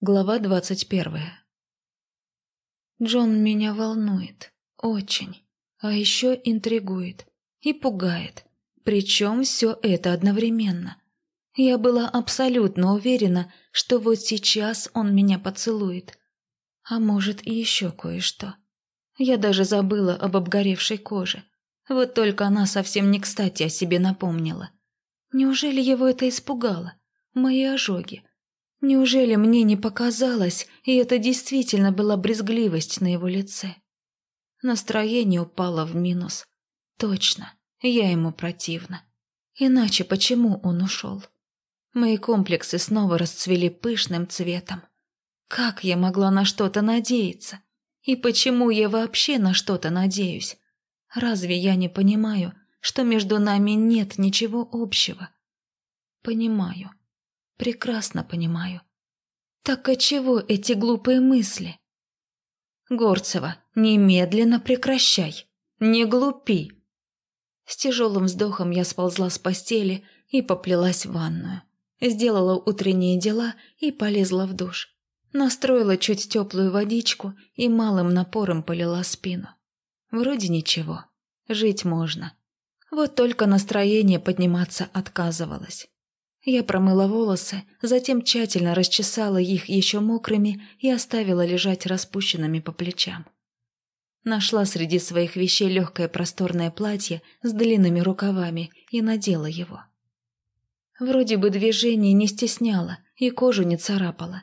Глава двадцать первая. Джон меня волнует. Очень. А еще интригует. И пугает. Причем все это одновременно. Я была абсолютно уверена, что вот сейчас он меня поцелует. А может и еще кое-что. Я даже забыла об обгоревшей коже. Вот только она совсем не кстати о себе напомнила. Неужели его это испугало? Мои ожоги. Неужели мне не показалось, и это действительно была брезгливость на его лице? Настроение упало в минус. Точно, я ему противна. Иначе почему он ушел? Мои комплексы снова расцвели пышным цветом. Как я могла на что-то надеяться? И почему я вообще на что-то надеюсь? Разве я не понимаю, что между нами нет ничего общего? Понимаю. Прекрасно понимаю. Так отчего эти глупые мысли? Горцева, немедленно прекращай. Не глупи. С тяжелым вздохом я сползла с постели и поплелась в ванную. Сделала утренние дела и полезла в душ. Настроила чуть теплую водичку и малым напором полила спину. Вроде ничего. Жить можно. Вот только настроение подниматься отказывалось. Я промыла волосы, затем тщательно расчесала их еще мокрыми и оставила лежать распущенными по плечам. Нашла среди своих вещей легкое просторное платье с длинными рукавами и надела его. Вроде бы движение не стесняло и кожу не царапало.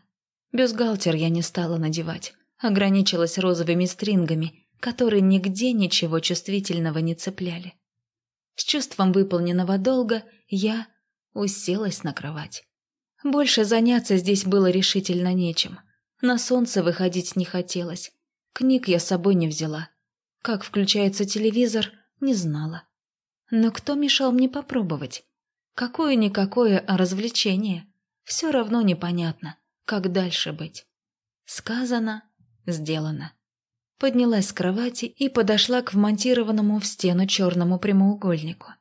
Бюстгальтер я не стала надевать, ограничилась розовыми стрингами, которые нигде ничего чувствительного не цепляли. С чувством выполненного долга я уселась на кровать. Больше заняться здесь было решительно нечем. На солнце выходить не хотелось. Книг я с собой не взяла. Как включается телевизор, не знала. Но кто мешал мне попробовать? Какое-никакое, а развлечение. Все равно непонятно, как дальше быть. Сказано, сделано. Поднялась с кровати и подошла к вмонтированному в стену черному прямоугольнику.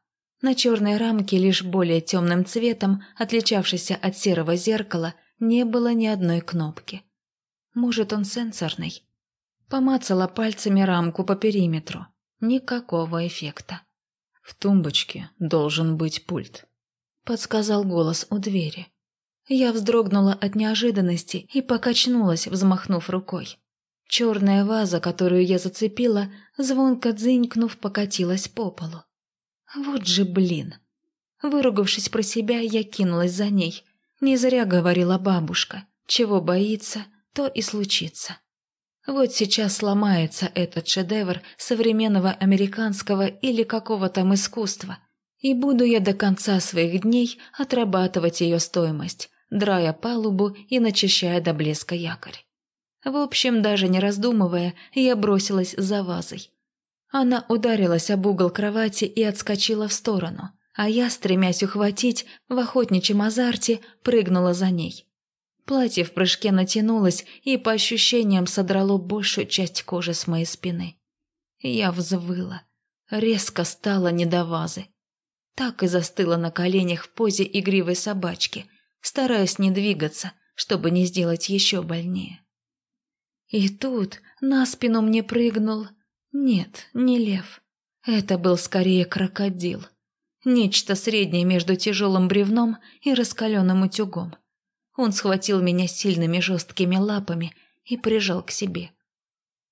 На черной рамке, лишь более темным цветом, отличавшейся от серого зеркала, не было ни одной кнопки. Может, он сенсорный? Помацала пальцами рамку по периметру. Никакого эффекта. «В тумбочке должен быть пульт», — подсказал голос у двери. Я вздрогнула от неожиданности и покачнулась, взмахнув рукой. Черная ваза, которую я зацепила, звонко дзынькнув, покатилась по полу. Вот же блин. Выругавшись про себя, я кинулась за ней. Не зря говорила бабушка. Чего боится, то и случится. Вот сейчас сломается этот шедевр современного американского или какого там искусства. И буду я до конца своих дней отрабатывать ее стоимость, драя палубу и начищая до блеска якорь. В общем, даже не раздумывая, я бросилась за вазой. Она ударилась об угол кровати и отскочила в сторону, а я, стремясь ухватить, в охотничьем азарте прыгнула за ней. Платье в прыжке натянулось и, по ощущениям, содрало большую часть кожи с моей спины. Я взвыла. Резко стало не до вазы. Так и застыла на коленях в позе игривой собачки, стараясь не двигаться, чтобы не сделать еще больнее. И тут на спину мне прыгнул нет, не лев. Это был скорее крокодил. Нечто среднее между тяжелым бревном и раскаленным утюгом. Он схватил меня сильными жесткими лапами и прижал к себе.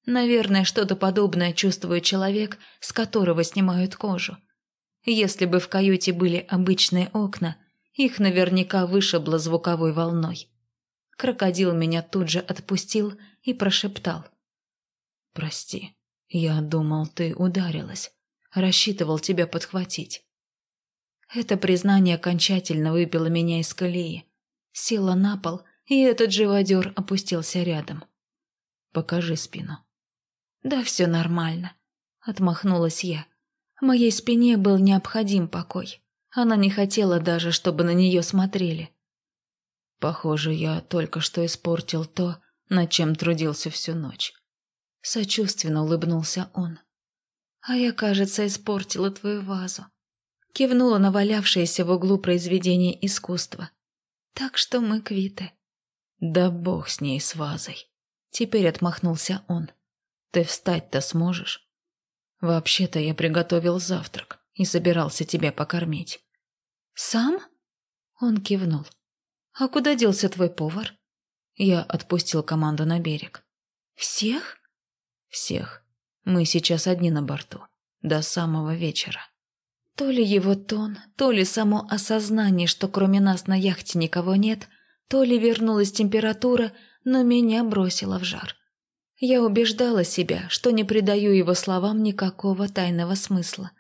Наверное, что-то подобное чувствует человек, с которого снимают кожу. Если бы в каюте были обычные окна, их наверняка вышибло звуковой волной. Крокодил меня тут же отпустил и прошептал. «Прости». «Я думал, ты ударилась. Рассчитывал тебя подхватить». Это признание окончательно выбило меня из колеи. Села на пол, и этот живодер опустился рядом. «Покажи спину». «Да все нормально», — отмахнулась я. Моей спине был необходим покой. Она не хотела даже, чтобы на нее смотрели. Похоже, я только что испортил то, над чем трудился всю ночь. Сочувственно улыбнулся он. «А я, кажется, испортила твою вазу». Кивнула на валявшееся в углу произведение искусства. «Так что мы квиты». Да бог с ней, с вазой. Теперь отмахнулся он. Ты встать-то сможешь? Вообще-то я приготовил завтрак и собирался тебя покормить. Сам? Он кивнул. А куда делся твой повар? Я отпустил команду на берег. Всех? Всех. Мы сейчас одни на борту. До самого вечера. То ли его тон, то ли само осознание, что кроме нас на яхте никого нет, то ли вернулась температура, но меня бросило в жар. Я убеждала себя, что не придаю его словам никакого тайного смысла.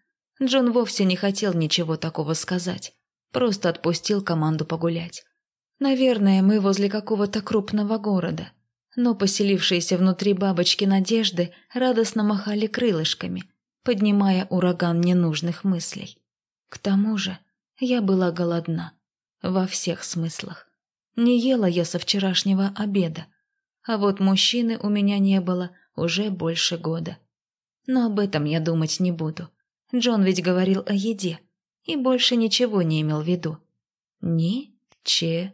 Джон вовсе не хотел ничего такого сказать, просто отпустил команду погулять. Наверное, мы возле какого-то крупного города, но поселившиеся внутри бабочки надежды радостно махали крылышками, поднимая ураган ненужных мыслей. К тому же я была голодна. Во всех смыслах. Не ела я со вчерашнего обеда. А вот мужчины у меня не было уже больше года. Но об этом я думать не буду. Джон ведь говорил о еде. И больше ничего не имел в виду. Ни-че-во.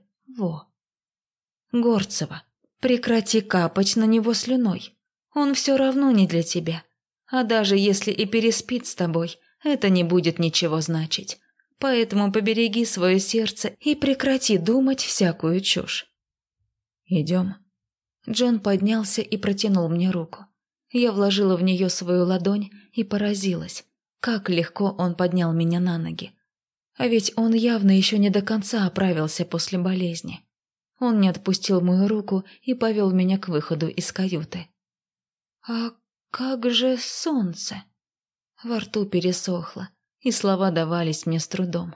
Горцева, прекрати капать на него слюной. Он все равно не для тебя. А даже если и переспит с тобой, это не будет ничего значить. Поэтому побереги свое сердце и прекрати думать всякую чушь. Идем. Джон поднялся и протянул мне руку. Я вложила в нее свою ладонь и поразилась, как легко он поднял меня на ноги. А ведь он явно еще не до конца оправился после болезни. Он не отпустил мою руку и повел меня к выходу из каюты. «А как же солнце?» Во рту пересохло, и слова давались мне с трудом.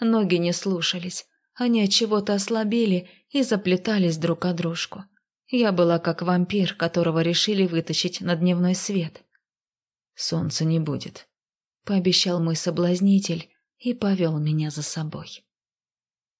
Ноги не слушались, они от чего-то ослабели и заплетались друг о дружку. Я была как вампир, которого решили вытащить на дневной свет. «Солнца не будет», — пообещал мой соблазнитель и повел меня за собой.